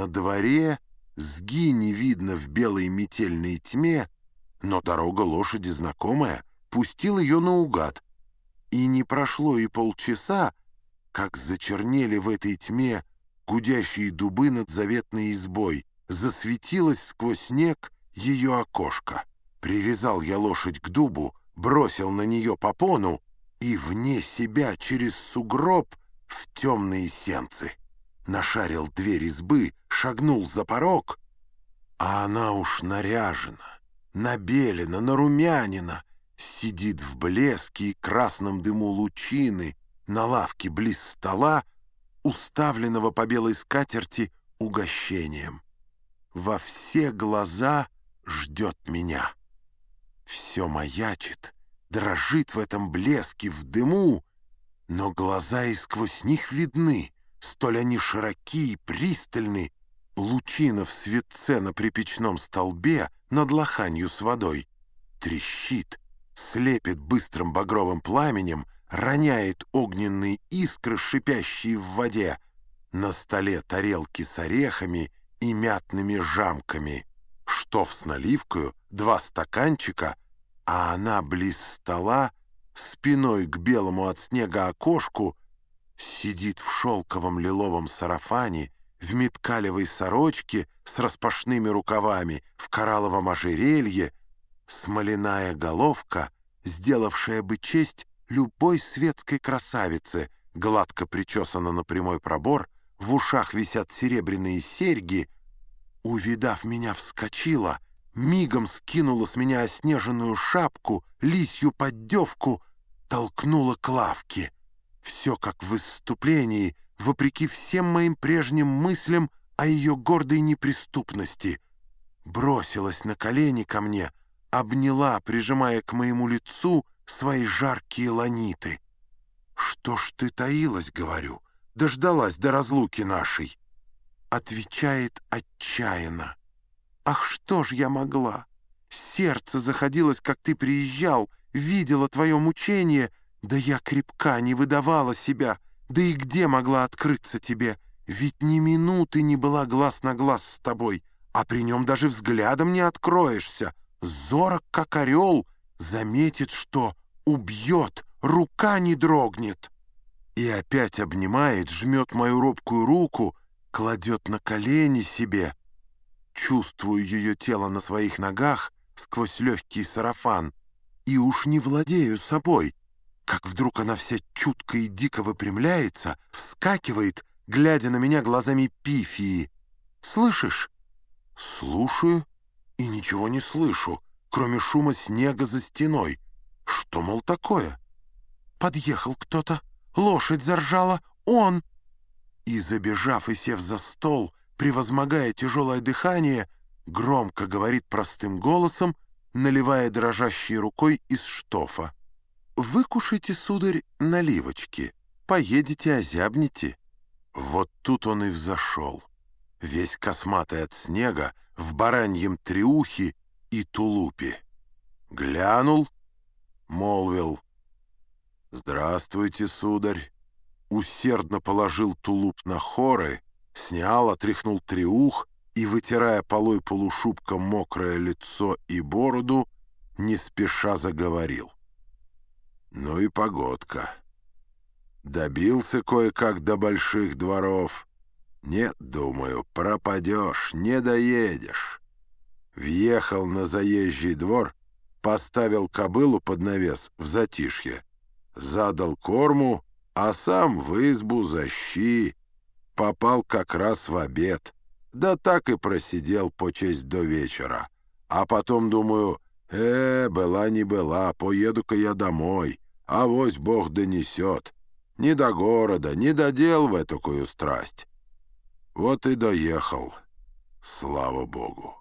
На дворе сги не видно в белой метельной тьме, но дорога лошади знакомая, пустил ее наугад. И не прошло и полчаса, как зачернели в этой тьме гудящие дубы над заветной избой, засветилось сквозь снег ее окошко. Привязал я лошадь к дубу, бросил на нее попону и вне себя через сугроб в темные сенцы. Нашарил дверь избы, шагнул за порог, а она уж наряжена, набелена, нарумянина, сидит в блеске и красном дыму лучины на лавке близ стола, уставленного по белой скатерти угощением. Во все глаза ждет меня. Все маячит, дрожит в этом блеске, в дыму, но глаза и сквозь них видны, столь они широки и пристальны, лучина в светце на припечном столбе над лоханью с водой трещит, слепит быстрым багровым пламенем, роняет огненные искры, шипящие в воде. На столе тарелки с орехами и мятными жамками. Штоф с наливкою, два стаканчика, а она близ стола, спиной к белому от снега окошку, сидит в шелковом лиловом сарафане, в меткалевой сорочке с распашными рукавами, в коралловом ожерелье, смоляная головка, сделавшая бы честь любой светской красавице, гладко причесана на прямой пробор, в ушах висят серебряные серьги, увидав меня, вскочила, мигом скинула с меня оснеженную шапку, лисью поддевку, толкнула к лавке. Все как в выступлении, вопреки всем моим прежним мыслям о ее гордой неприступности. Бросилась на колени ко мне, обняла, прижимая к моему лицу свои жаркие ланиты. «Что ж ты таилась, — говорю, — дождалась до разлуки нашей?» Отвечает отчаянно. «Ах, что ж я могла? Сердце заходилось, как ты приезжал, видела твое мучение, да я крепка, не выдавала себя, да и где могла открыться тебе? Ведь ни минуты не была глаз на глаз с тобой, а при нем даже взглядом не откроешься. Зорок, как орел, заметит, что убьет, рука не дрогнет. И опять обнимает, жмет мою робкую руку, кладет на колени себе. Чувствую ее тело на своих ногах сквозь легкий сарафан и уж не владею собой, как вдруг она вся чутко и дико выпрямляется, вскакивает, глядя на меня глазами пифии. «Слышишь?» «Слушаю и ничего не слышу, кроме шума снега за стеной. Что, мол, такое?» «Подъехал кто-то, лошадь заржала, он!» И, забежав и сев за стол, превозмогая тяжелое дыхание, громко говорит простым голосом, наливая дрожащей рукой из штофа. «Выкушайте, сударь, наливочки, поедете, озябнете». Вот тут он и взошел, весь косматый от снега, в бараньем триухе и тулупе. Глянул, молвил «Здравствуйте, сударь». Усердно положил тулуп на хоры, снял, отряхнул триух и, вытирая полой полушубка мокрое лицо и бороду, не спеша заговорил. Ну и погодка. Добился кое-как до больших дворов. Нет, думаю, пропадешь, не доедешь. Въехал на заезжий двор, поставил кобылу под навес в затишье, задал корму, а сам в избу за щи. Попал как раз в обед. Да так и просидел по честь до вечера. А потом думаю, э, была не была, поеду-ка я домой а вось Бог донесет. Ни до города, ни до дел в этакую страсть. Вот и доехал, слава Богу.